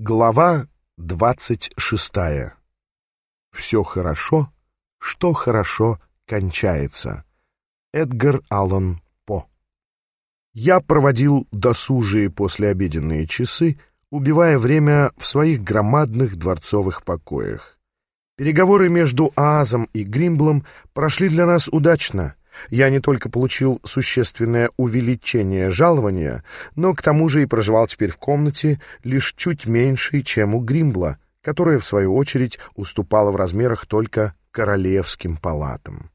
Глава двадцать шестая. Все хорошо, что хорошо кончается. Эдгар Аллан По. Я проводил досужие послеобеденные часы, убивая время в своих громадных дворцовых покоях. Переговоры между Аазом и Гримблом прошли для нас удачно — я не только получил существенное увеличение жалования, но к тому же и проживал теперь в комнате лишь чуть меньше, чем у Гримбла, которая, в свою очередь, уступала в размерах только королевским палатам.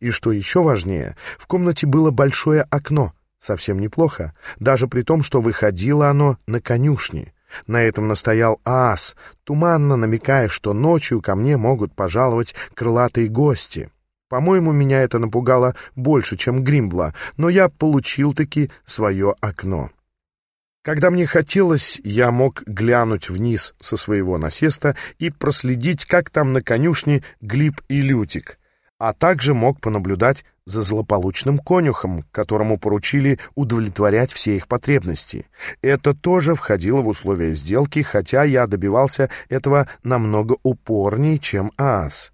И что еще важнее, в комнате было большое окно, совсем неплохо, даже при том, что выходило оно на конюшни. На этом настоял Аас, туманно намекая, что ночью ко мне могут пожаловать крылатые гости — по-моему, меня это напугало больше, чем Гримбла, но я получил-таки свое окно. Когда мне хотелось, я мог глянуть вниз со своего насеста и проследить, как там на конюшне Глиб и Лютик, а также мог понаблюдать за злополучным конюхом, которому поручили удовлетворять все их потребности. Это тоже входило в условия сделки, хотя я добивался этого намного упорнее, чем Аас.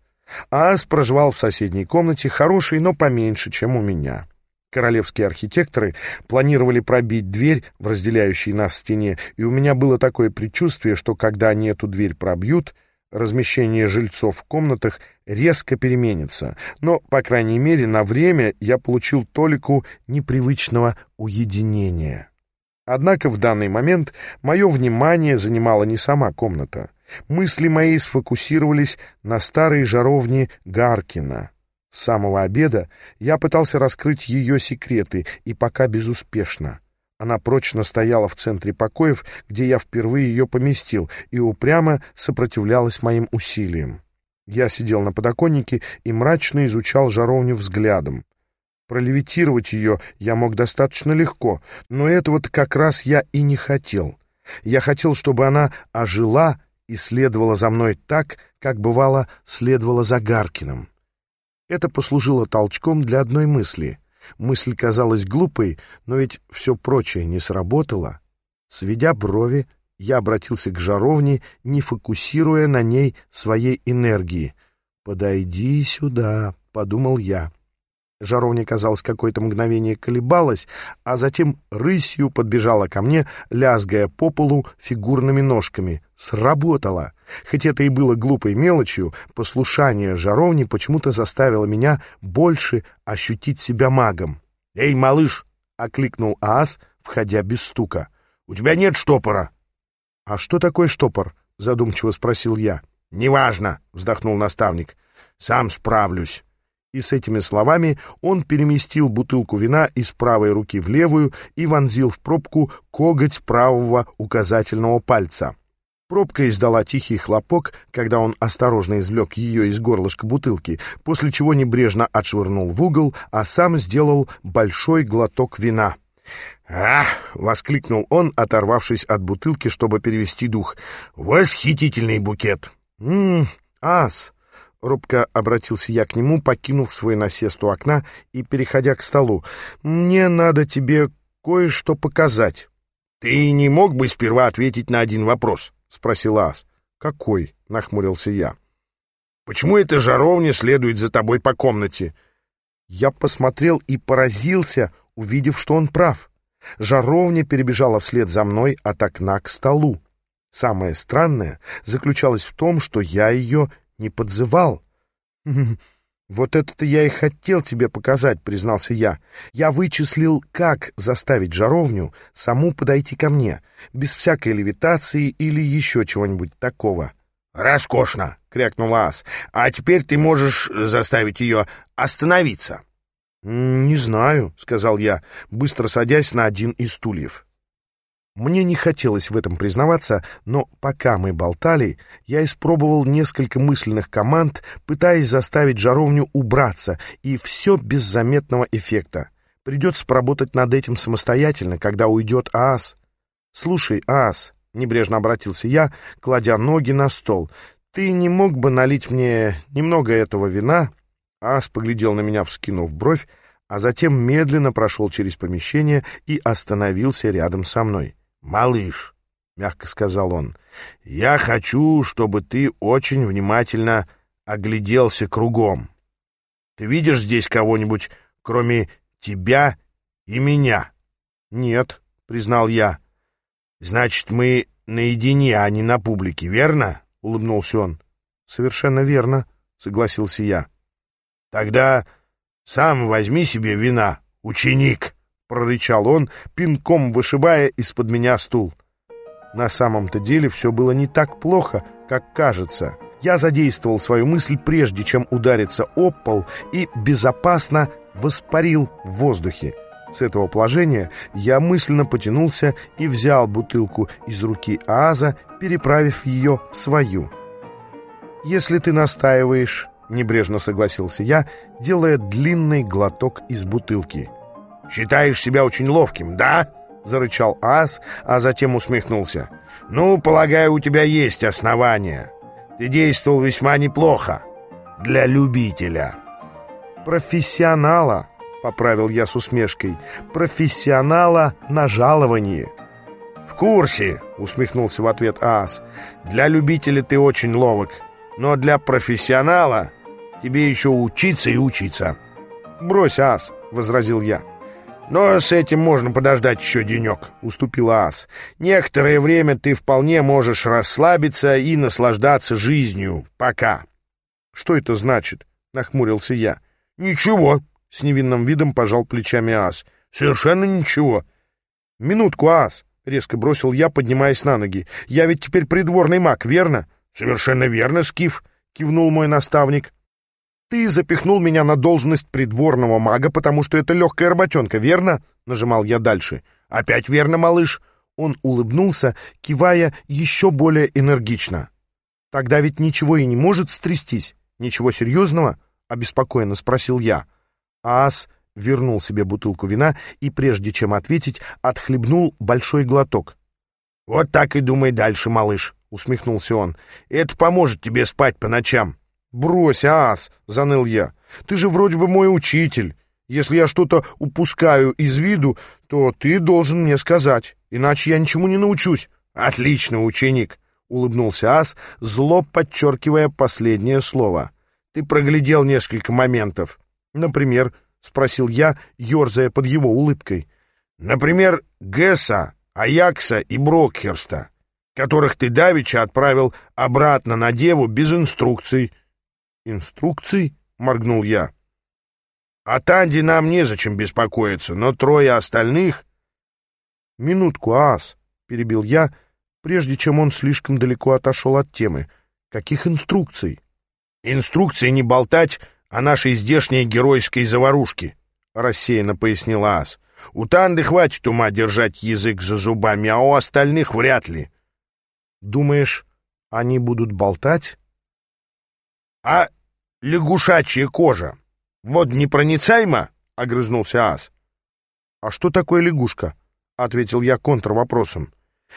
Аас проживал в соседней комнате, хорошей, но поменьше, чем у меня. Королевские архитекторы планировали пробить дверь в разделяющей нас стене, и у меня было такое предчувствие, что когда они эту дверь пробьют, размещение жильцов в комнатах резко переменится. Но, по крайней мере, на время я получил толику непривычного уединения. Однако в данный момент мое внимание занимала не сама комната. Мысли мои сфокусировались на старой жаровне Гаркина. С самого обеда я пытался раскрыть ее секреты, и пока безуспешно. Она прочно стояла в центре покоев, где я впервые ее поместил, и упрямо сопротивлялась моим усилиям. Я сидел на подоконнике и мрачно изучал жаровню взглядом. Пролевитировать ее я мог достаточно легко, но этого-то как раз я и не хотел. Я хотел, чтобы она ожила и следовала за мной так, как бывало следовала за Гаркиным. Это послужило толчком для одной мысли. Мысль казалась глупой, но ведь все прочее не сработало. Сведя брови, я обратился к жаровне, не фокусируя на ней своей энергии. «Подойди сюда», — подумал я. Жаровня, казалось, какое-то мгновение колебалась, а затем рысью подбежала ко мне, лязгая по полу фигурными ножками. Сработало! Хоть это и было глупой мелочью, послушание жаровни почему-то заставило меня больше ощутить себя магом. «Эй, малыш!» — окликнул Аас, входя без стука. «У тебя нет штопора!» «А что такое штопор?» — задумчиво спросил я. «Неважно!» — вздохнул наставник. «Сам справлюсь!» И с этими словами он переместил бутылку вина из правой руки в левую и вонзил в пробку коготь правого указательного пальца. Пробка издала тихий хлопок, когда он осторожно извлек ее из горлышка бутылки, после чего небрежно отшвырнул в угол, а сам сделал большой глоток вина. «Ах!» — воскликнул он, оторвавшись от бутылки, чтобы перевести дух. «Восхитительный букет!» «Ммм, ас!» Робко обратился я к нему, покинув свой насест у окна и переходя к столу. «Мне надо тебе кое-что показать». «Ты не мог бы сперва ответить на один вопрос?» — спросил Ас. «Какой?» — нахмурился я. «Почему эта жаровня следует за тобой по комнате?» Я посмотрел и поразился, увидев, что он прав. Жаровня перебежала вслед за мной от окна к столу. Самое странное заключалось в том, что я ее не подзывал. «Вот это-то я и хотел тебе показать», — признался я. «Я вычислил, как заставить жаровню саму подойти ко мне, без всякой левитации или еще чего-нибудь такого». «Роскошно!» — крякнул Ас. «А теперь ты можешь заставить ее остановиться». «Не знаю», — сказал я, быстро садясь на один из стульев. Мне не хотелось в этом признаваться, но пока мы болтали, я испробовал несколько мысленных команд, пытаясь заставить жаровню убраться, и все без заметного эффекта. Придется поработать над этим самостоятельно, когда уйдет Аас. «Слушай, Аас», — небрежно обратился я, кладя ноги на стол, «ты не мог бы налить мне немного этого вина?» Аас поглядел на меня, вскинув бровь, а затем медленно прошел через помещение и остановился рядом со мной. «Малыш, — мягко сказал он. «Я хочу, чтобы ты очень внимательно огляделся кругом. Ты видишь здесь кого-нибудь, кроме тебя и меня?» «Нет», — признал я. «Значит, мы наедине, а не на публике, верно?» — улыбнулся он. «Совершенно верно», — согласился я. «Тогда сам возьми себе вина, ученик», — прорычал он, пинком вышибая из-под меня стул. На самом-то деле все было не так плохо, как кажется. Я задействовал свою мысль, прежде чем удариться об пол, и безопасно воспарил в воздухе. С этого положения я мысленно потянулся и взял бутылку из руки Ааза, переправив ее в свою. «Если ты настаиваешь...» — небрежно согласился я, делая длинный глоток из бутылки. «Считаешь себя очень ловким, да?» — зарычал Ас, а затем усмехнулся. «Ну, полагаю, у тебя есть основания. Ты действовал весьма неплохо. Для любителя». «Профессионала», — поправил я с усмешкой, «профессионала на жаловании». «В курсе», — усмехнулся в ответ Ас. «Для любителя ты очень ловок, но для профессионала тебе еще учиться и учиться». «Брось, Ас», — возразил я. «Но с этим можно подождать еще денек», — уступила Ас. «Некоторое время ты вполне можешь расслабиться и наслаждаться жизнью. Пока». «Что это значит?» — нахмурился я. «Ничего», — с невинным видом пожал плечами Ас. «Совершенно ничего». «Минутку, Ас», — резко бросил я, поднимаясь на ноги. «Я ведь теперь придворный маг, верно?» «Совершенно верно, Скиф», — кивнул мой наставник. «Ты запихнул меня на должность придворного мага, потому что это легкая работенка, верно?» — нажимал я дальше. «Опять верно, малыш?» Он улыбнулся, кивая еще более энергично. «Тогда ведь ничего и не может стрястись. Ничего серьезного?» — обеспокоенно спросил я. Ас вернул себе бутылку вина и, прежде чем ответить, отхлебнул большой глоток. «Вот так и думай дальше, малыш», — усмехнулся он. «Это поможет тебе спать по ночам». «Брось, ас!» — заныл я. «Ты же вроде бы мой учитель. Если я что-то упускаю из виду, то ты должен мне сказать, иначе я ничему не научусь». «Отлично, ученик!» — улыбнулся ас, зло подчеркивая последнее слово. «Ты проглядел несколько моментов. Например, — спросил я, ерзая под его улыбкой. «Например, Гесса, Аякса и Брокхерста, которых ты давеча отправил обратно на Деву без инструкций». «Инструкций?» — моргнул я. «О Танде нам незачем беспокоиться, но трое остальных...» «Минутку, ас!» — перебил я, прежде чем он слишком далеко отошел от темы. «Каких инструкций?» «Инструкции не болтать о нашей здешней геройской заварушке», — рассеянно пояснила ас. «У Танды хватит ума держать язык за зубами, а у остальных вряд ли». «Думаешь, они будут болтать?» «А лягушачья кожа вот непроницаема?» — огрызнулся ас. «А что такое лягушка?» — ответил я контрвопросом.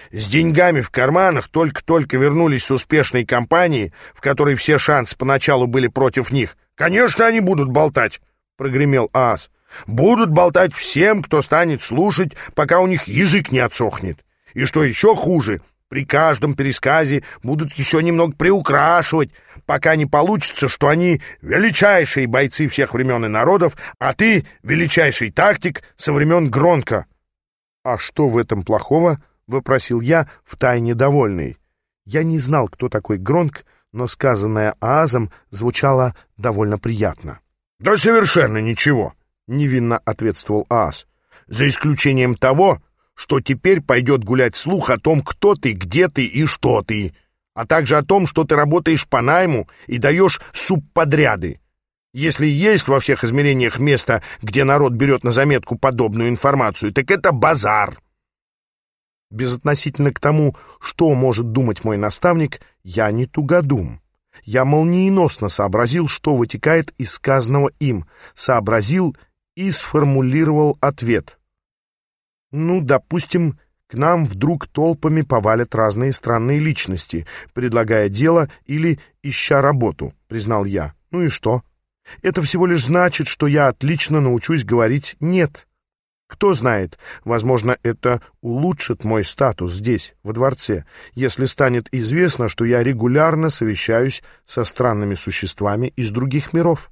«С деньгами в карманах только-только вернулись с успешной кампании, в которой все шансы поначалу были против них. Конечно, они будут болтать!» — прогремел ас. «Будут болтать всем, кто станет слушать, пока у них язык не отсохнет. И что еще хуже, при каждом пересказе будут еще немного приукрашивать, пока не получится, что они величайшие бойцы всех времен и народов, а ты величайший тактик со времен Гронка. — А что в этом плохого? — вопросил я, втайне довольный. Я не знал, кто такой Гронк, но сказанное Аазом звучало довольно приятно. — Да совершенно ничего, — невинно ответствовал Ааз. — За исключением того, что теперь пойдет гулять слух о том, кто ты, где ты и что ты, а также о том, что ты работаешь по найму и даешь субподряды. Если есть во всех измерениях место, где народ берет на заметку подобную информацию, так это базар. Безотносительно к тому, что может думать мой наставник, я не тугодум. Я молниеносно сообразил, что вытекает из сказанного им, сообразил и сформулировал ответ. Ну, допустим, к нам вдруг толпами повалят разные странные личности, предлагая дело или ища работу, признал я. Ну и что? Это всего лишь значит, что я отлично научусь говорить «нет». Кто знает, возможно, это улучшит мой статус здесь, во дворце, если станет известно, что я регулярно совещаюсь со странными существами из других миров.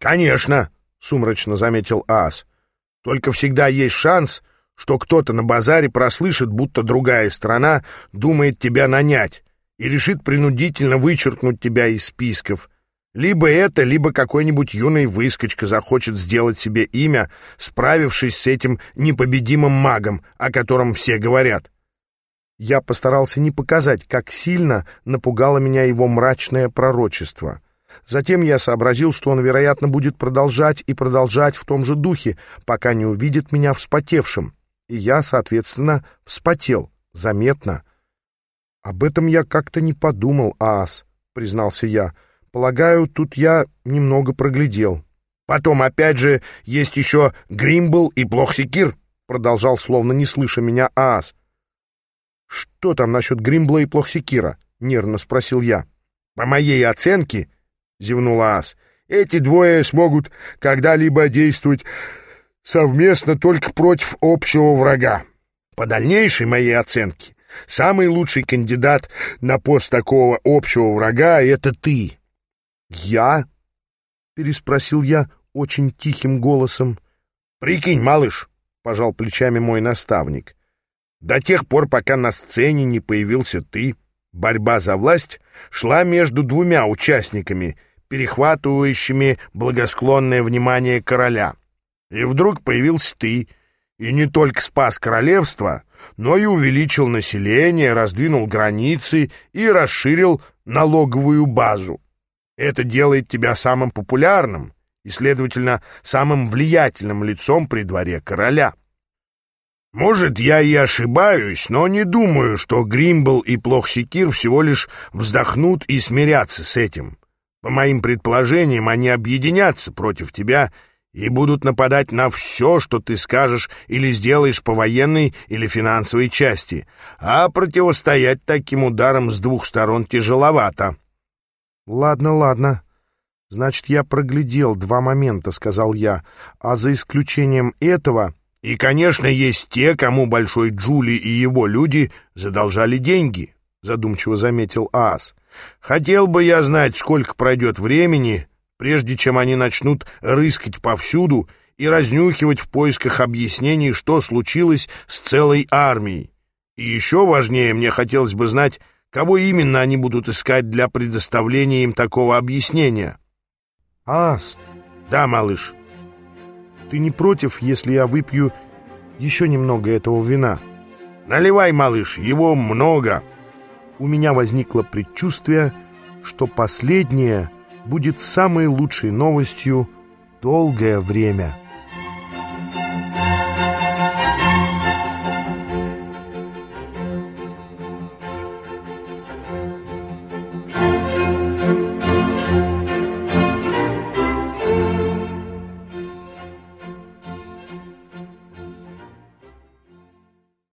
«Конечно», — сумрачно заметил Аас, — «только всегда есть шанс, что кто-то на базаре прослышит, будто другая страна думает тебя нанять и решит принудительно вычеркнуть тебя из списков, либо это, либо какой-нибудь юный выскочка захочет сделать себе имя, справившись с этим непобедимым магом, о котором все говорят. Я постарался не показать, как сильно напугало меня его мрачное пророчество. Затем я сообразил, что он, вероятно, будет продолжать и продолжать в том же духе, пока не увидит меня вспотевшим. И я, соответственно, вспотел, заметно. «Об этом я как-то не подумал, Аас», — признался я, — Полагаю, тут я немного проглядел. Потом, опять же, есть еще Гримбл и Плохсикир, продолжал, словно не слыша меня, Аас. «Что там насчет Гримбла и Плохсикира?» — нервно спросил я. «По моей оценке», — зевнул Аас, — «эти двое смогут когда-либо действовать совместно только против общего врага. По дальнейшей моей оценке, самый лучший кандидат на пост такого общего врага — это ты». «Я?» — переспросил я очень тихим голосом. «Прикинь, малыш», — пожал плечами мой наставник, «до тех пор, пока на сцене не появился ты, борьба за власть шла между двумя участниками, перехватывающими благосклонное внимание короля. И вдруг появился ты, и не только спас королевство, но и увеличил население, раздвинул границы и расширил налоговую базу. Это делает тебя самым популярным и, следовательно, самым влиятельным лицом при дворе короля. Может, я и ошибаюсь, но не думаю, что Гримбл и Плохсикир всего лишь вздохнут и смирятся с этим. По моим предположениям, они объединятся против тебя и будут нападать на все, что ты скажешь или сделаешь по военной или финансовой части, а противостоять таким ударам с двух сторон тяжеловато. «Ладно, ладно. Значит, я проглядел два момента», — сказал я. «А за исключением этого...» «И, конечно, есть те, кому Большой Джули и его люди задолжали деньги», — задумчиво заметил Аас. «Хотел бы я знать, сколько пройдет времени, прежде чем они начнут рыскать повсюду и разнюхивать в поисках объяснений, что случилось с целой армией. И еще важнее мне хотелось бы знать, Кого именно они будут искать для предоставления им такого объяснения? Ас. Да, малыш. Ты не против, если я выпью еще немного этого вина? Наливай, малыш, его много. У меня возникло предчувствие, что последнее будет самой лучшей новостью долгое время.